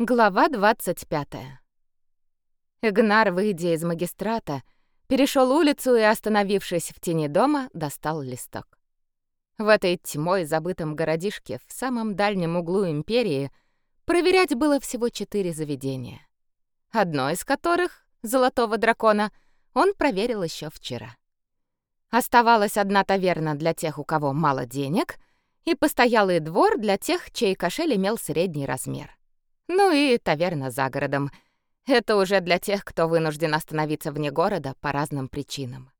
Глава 25. Игнар, выйдя из магистрата, перешел улицу и, остановившись в тени дома, достал листок. В этой тьмой забытом городишке в самом дальнем углу империи проверять было всего четыре заведения. Одно из которых, Золотого дракона, он проверил еще вчера. Оставалась одна таверна для тех, у кого мало денег, и постоялый двор для тех, чей кошель имел средний размер. Ну и таверна за городом. Это уже для тех, кто вынужден остановиться вне города по разным причинам.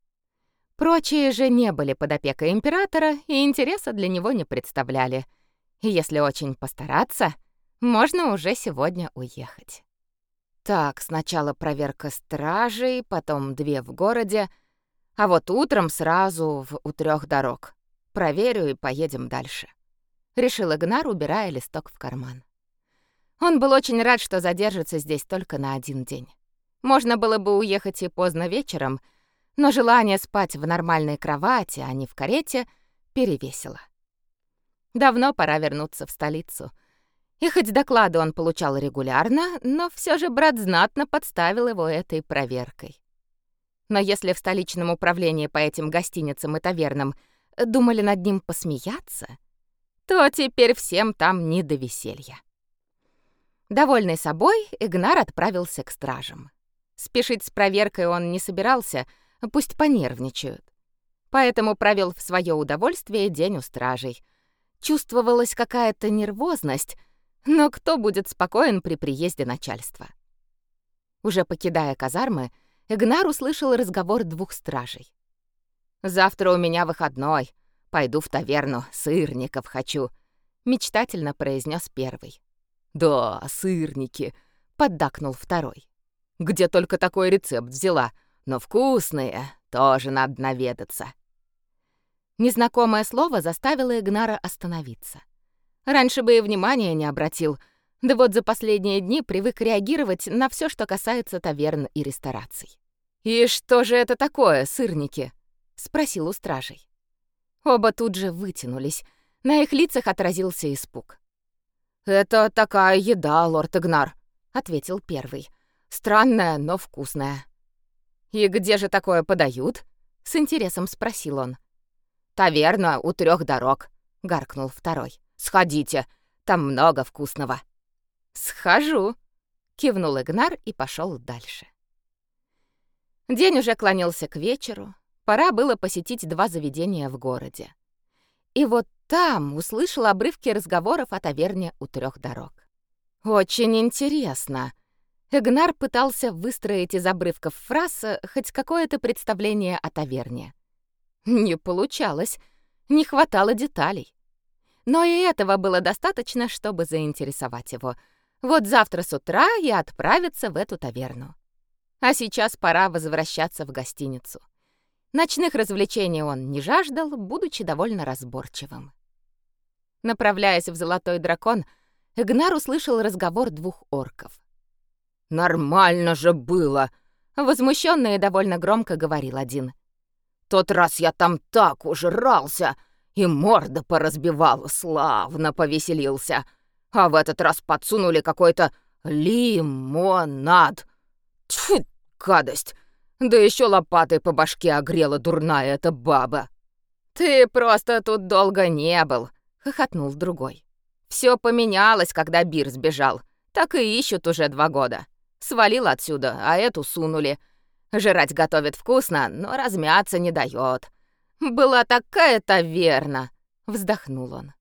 Прочие же не были под опекой императора и интереса для него не представляли. И если очень постараться, можно уже сегодня уехать. Так, сначала проверка стражей, потом две в городе, а вот утром сразу в у трех дорог. Проверю и поедем дальше. Решил Игнар, убирая листок в карман. Он был очень рад, что задержится здесь только на один день. Можно было бы уехать и поздно вечером, но желание спать в нормальной кровати, а не в карете, перевесило. Давно пора вернуться в столицу. И хоть доклады он получал регулярно, но все же брат знатно подставил его этой проверкой. Но если в столичном управлении по этим гостиницам и тавернам думали над ним посмеяться, то теперь всем там не до веселья. Довольный собой, Игнар отправился к стражам. Спешить с проверкой он не собирался, пусть понервничают. Поэтому провел в свое удовольствие день у стражей. Чувствовалась какая-то нервозность, но кто будет спокоен при приезде начальства? Уже покидая казармы, Игнар услышал разговор двух стражей. «Завтра у меня выходной. Пойду в таверну, сырников хочу», — мечтательно произнес первый. «Да, сырники», — поддакнул второй. «Где только такой рецепт взяла, но вкусные, тоже надо наведаться». Незнакомое слово заставило Игнара остановиться. Раньше бы и внимания не обратил, да вот за последние дни привык реагировать на все, что касается таверн и рестораций. «И что же это такое, сырники?» — спросил у стражей. Оба тут же вытянулись, на их лицах отразился испуг. «Это такая еда, лорд Игнар», — ответил первый. «Странная, но вкусная». «И где же такое подают?» — с интересом спросил он. «Таверна у трех дорог», — гаркнул второй. «Сходите, там много вкусного». «Схожу», — кивнул Игнар и пошел дальше. День уже клонился к вечеру, пора было посетить два заведения в городе. И вот там услышал обрывки разговоров о таверне у трех дорог. Очень интересно. Игнар пытался выстроить из обрывков фраз э, хоть какое-то представление о таверне. Не получалось, не хватало деталей. Но и этого было достаточно, чтобы заинтересовать его. Вот завтра с утра и отправиться в эту таверну. А сейчас пора возвращаться в гостиницу. Ночных развлечений он не жаждал, будучи довольно разборчивым. Направляясь в Золотой дракон, Игнар услышал разговор двух орков. «Нормально же было!» — возмущенно и довольно громко говорил один. «Тот раз я там так ужрался и морда поразбивал, славно повеселился. А в этот раз подсунули какой-то лимонад. Тьфу, гадость! Да еще лопатой по башке огрела дурная эта баба. Ты просто тут долго не был, хохотнул другой. Все поменялось, когда Бир сбежал. Так и ищут уже два года. Свалил отсюда, а эту сунули. Жрать готовит вкусно, но размяться не дает. Была такая таверна, вздохнул он.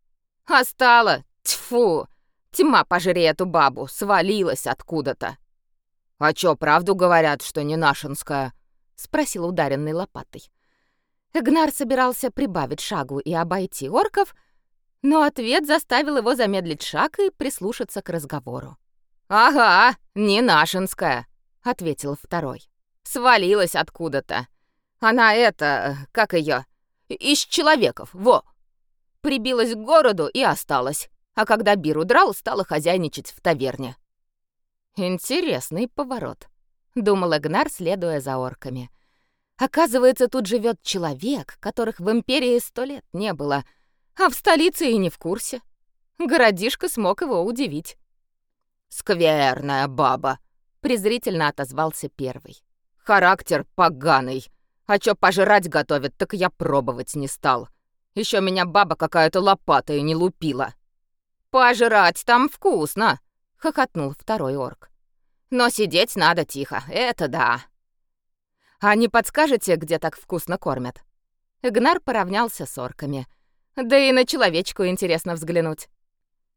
А стало, тьфу, тьма пожри эту бабу, свалилась откуда-то. «А чё, правду говорят, что не нашинская?» — спросил ударенный лопатой. Игнар собирался прибавить шагу и обойти орков, но ответ заставил его замедлить шаг и прислушаться к разговору. «Ага, не нашинская», — ответил второй. «Свалилась откуда-то. Она это, как её, из человеков, во!» Прибилась к городу и осталась, а когда Бир удрал, стала хозяйничать в таверне. Интересный поворот, думал Игнар, следуя за орками. Оказывается, тут живет человек, которых в империи сто лет не было, а в столице и не в курсе. Городишко смог его удивить. «Скверная баба», — презрительно отозвался первый. «Характер поганый. А чё пожрать готовят, так я пробовать не стал. Еще меня баба какая-то лопатой не лупила». «Пожрать там вкусно!» — хохотнул второй орк. «Но сидеть надо тихо, это да!» «А не подскажете, где так вкусно кормят?» Игнар поравнялся с орками. «Да и на человечку интересно взглянуть».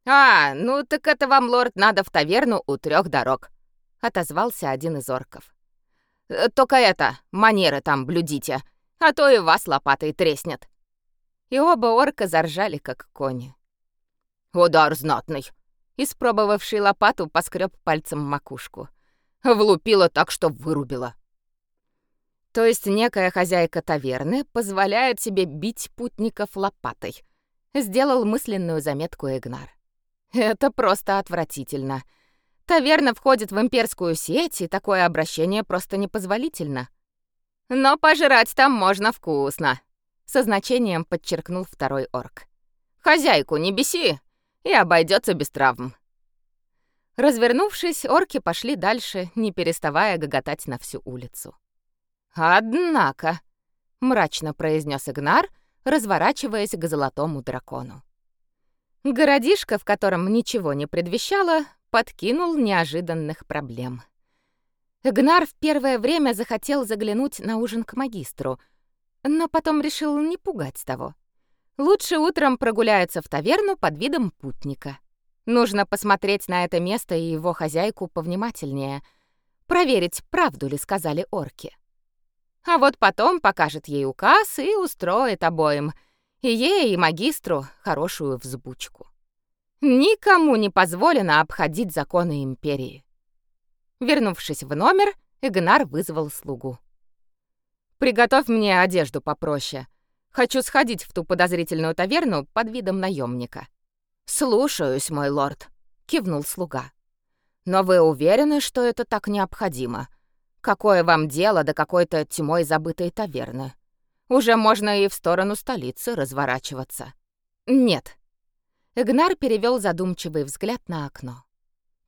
«А, ну так это вам, лорд, надо в таверну у трех дорог», — отозвался один из орков. «Э, «Только это, манеры там блюдите, а то и вас лопатой треснет». И оба орка заржали, как кони. «Удар знатный!» Испробовавший лопату, поскреб пальцем макушку. Влупила так, что вырубила. То есть некая хозяйка таверны позволяет себе бить путников лопатой. Сделал мысленную заметку Игнар. Это просто отвратительно. Таверна входит в имперскую сеть, и такое обращение просто непозволительно. Но пожрать там можно вкусно, со значением подчеркнул второй орк. Хозяйку не беси, и обойдется без травм. Развернувшись, орки пошли дальше, не переставая гоготать на всю улицу. «Однако», — мрачно произнес Игнар, разворачиваясь к золотому дракону. Городишко, в котором ничего не предвещало, подкинул неожиданных проблем. Игнар в первое время захотел заглянуть на ужин к магистру, но потом решил не пугать того. Лучше утром прогуляется в таверну под видом путника. Нужно посмотреть на это место и его хозяйку повнимательнее, проверить, правду ли сказали орки. А вот потом покажет ей указ и устроит обоим — и ей, и магистру хорошую взбучку. Никому не позволено обходить законы империи. Вернувшись в номер, Игнар вызвал слугу. «Приготовь мне одежду попроще. Хочу сходить в ту подозрительную таверну под видом наемника. «Слушаюсь, мой лорд», — кивнул слуга. «Но вы уверены, что это так необходимо? Какое вам дело до какой-то тьмой забытой таверны?» Уже можно и в сторону столицы разворачиваться. Нет. Игнар перевел задумчивый взгляд на окно.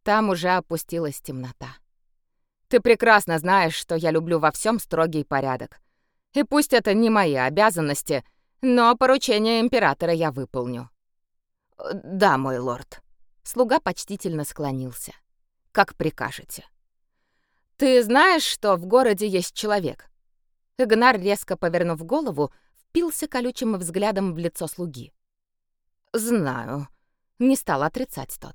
Там уже опустилась темнота. Ты прекрасно знаешь, что я люблю во всем строгий порядок. И пусть это не мои обязанности, но поручение императора я выполню. Да, мой лорд. Слуга почтительно склонился. Как прикажете. Ты знаешь, что в городе есть человек, Игнар, резко повернув голову, впился колючим взглядом в лицо слуги. «Знаю», — не стал отрицать тот.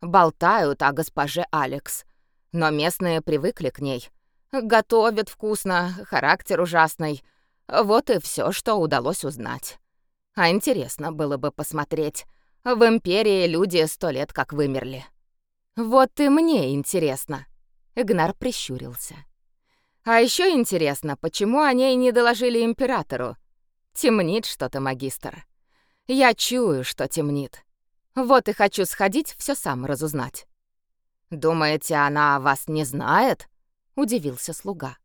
«Болтают о госпоже Алекс, но местные привыкли к ней. Готовят вкусно, характер ужасный. Вот и все, что удалось узнать. А интересно было бы посмотреть. В Империи люди сто лет как вымерли». «Вот и мне интересно», — Игнар прищурился. А еще интересно, почему о ней не доложили императору? Темнит что-то, магистр. Я чую, что темнит. Вот и хочу сходить, все сам разузнать. Думаете, она о вас не знает? удивился слуга.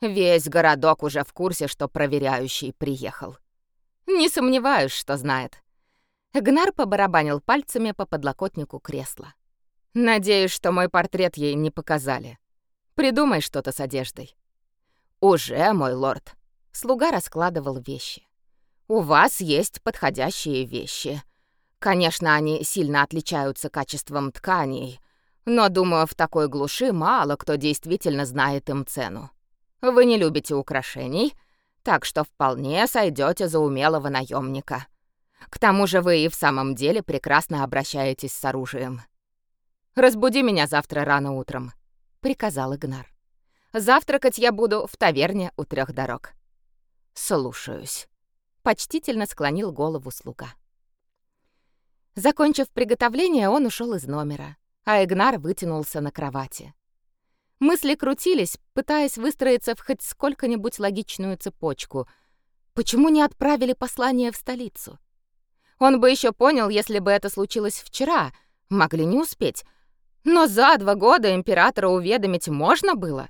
Весь городок уже в курсе, что проверяющий приехал. Не сомневаюсь, что знает. Гнар побарабанил пальцами по подлокотнику кресла. Надеюсь, что мой портрет ей не показали. Придумай что-то с одеждой. «Уже, мой лорд». Слуга раскладывал вещи. «У вас есть подходящие вещи. Конечно, они сильно отличаются качеством тканей, но, думаю, в такой глуши мало кто действительно знает им цену. Вы не любите украшений, так что вполне сойдете за умелого наемника. К тому же вы и в самом деле прекрасно обращаетесь с оружием. «Разбуди меня завтра рано утром», — приказал Игнар. Завтракать я буду в таверне у трех дорог. Слушаюсь. Почтительно склонил голову слуга. Закончив приготовление, он ушел из номера, а Игнар вытянулся на кровати. Мысли крутились, пытаясь выстроиться в хоть сколько-нибудь логичную цепочку. Почему не отправили послание в столицу? Он бы еще понял, если бы это случилось вчера. Могли не успеть. Но за два года императора уведомить можно было.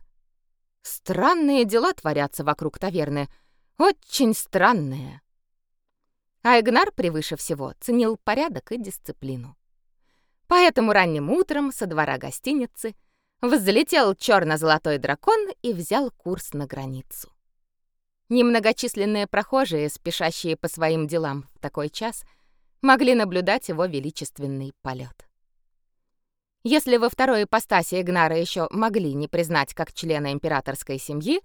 Странные дела творятся вокруг таверны. Очень странные. А Игнар превыше всего ценил порядок и дисциплину. Поэтому ранним утром со двора гостиницы взлетел черно-золотой дракон и взял курс на границу. Немногочисленные прохожие, спешащие по своим делам в такой час, могли наблюдать его величественный полет. Если во второй ипостаси Игнара еще могли не признать как члена императорской семьи,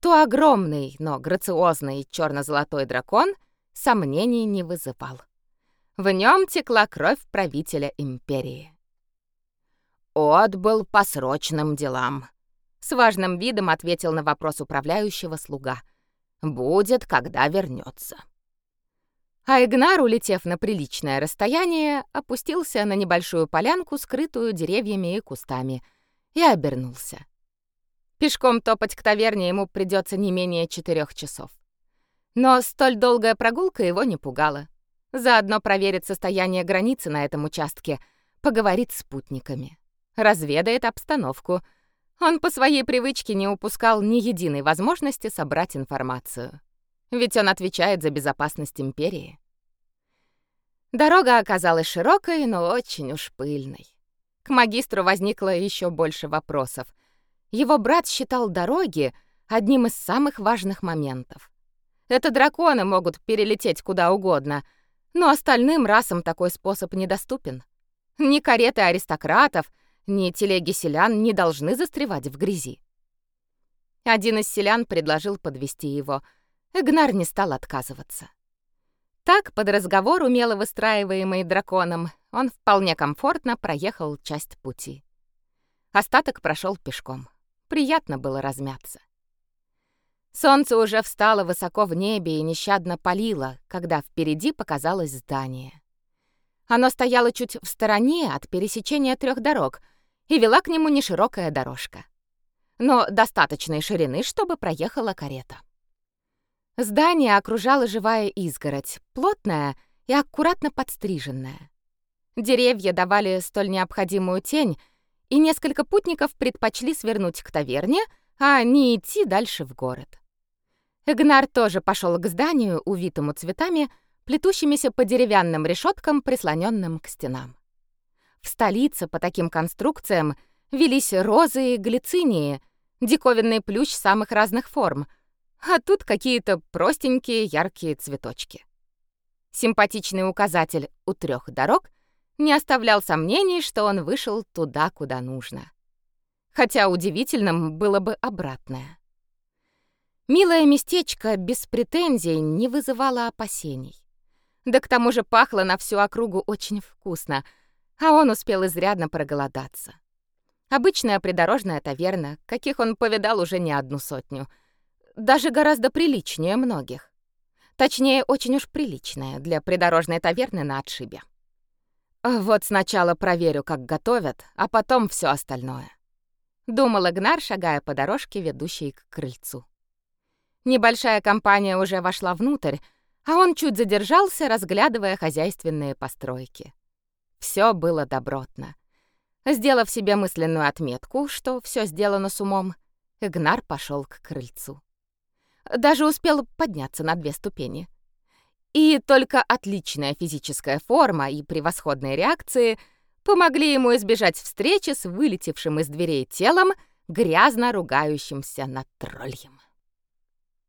то огромный, но грациозный черно-золотой дракон сомнений не вызывал. В нем текла кровь правителя империи. «Отбыл по срочным делам», — с важным видом ответил на вопрос управляющего слуга. «Будет, когда вернется. А Игнар, улетев на приличное расстояние, опустился на небольшую полянку, скрытую деревьями и кустами, и обернулся. Пешком топать к таверне ему придется не менее четырех часов. Но столь долгая прогулка его не пугала. Заодно проверит состояние границы на этом участке, поговорит с спутниками, разведает обстановку. Он по своей привычке не упускал ни единой возможности собрать информацию. Ведь он отвечает за безопасность империи. Дорога оказалась широкой, но очень уж пыльной. К магистру возникло еще больше вопросов — его брат считал дороги одним из самых важных моментов. Это драконы могут перелететь куда угодно, но остальным расам такой способ недоступен. Ни кареты аристократов, ни телеги селян не должны застревать в грязи. Один из селян предложил подвести его. Игнар не стал отказываться. Так, под разговор, умело выстраиваемый драконом, он вполне комфортно проехал часть пути. Остаток прошел пешком. Приятно было размяться. Солнце уже встало высоко в небе и нещадно палило, когда впереди показалось здание. Оно стояло чуть в стороне от пересечения трех дорог и вела к нему неширокая дорожка, но достаточной ширины, чтобы проехала карета. Здание окружала живая изгородь, плотная и аккуратно подстриженная. Деревья давали столь необходимую тень, и несколько путников предпочли свернуть к таверне, а не идти дальше в город. Игнар тоже пошел к зданию, увитому цветами, плетущимися по деревянным решеткам, прислоненным к стенам. В столице по таким конструкциям велись розы и глицинии, диковинный плющ самых разных форм, а тут какие-то простенькие яркие цветочки. Симпатичный указатель у трех дорог — не оставлял сомнений, что он вышел туда, куда нужно. Хотя удивительным было бы обратное. Милое местечко без претензий не вызывало опасений. Да к тому же пахло на всю округу очень вкусно, а он успел изрядно проголодаться. Обычная придорожная таверна, каких он повидал уже не одну сотню. Даже гораздо приличнее многих. Точнее, очень уж приличная для придорожной таверны на отшибе. Вот сначала проверю, как готовят, а потом все остальное. Думал Игнар, шагая по дорожке, ведущей к крыльцу. Небольшая компания уже вошла внутрь, а он чуть задержался, разглядывая хозяйственные постройки. Все было добротно. Сделав себе мысленную отметку, что все сделано с умом, Игнар пошел к крыльцу. Даже успел подняться на две ступени. И только отличная физическая форма и превосходные реакции помогли ему избежать встречи с вылетевшим из дверей телом, грязно ругающимся над троллем.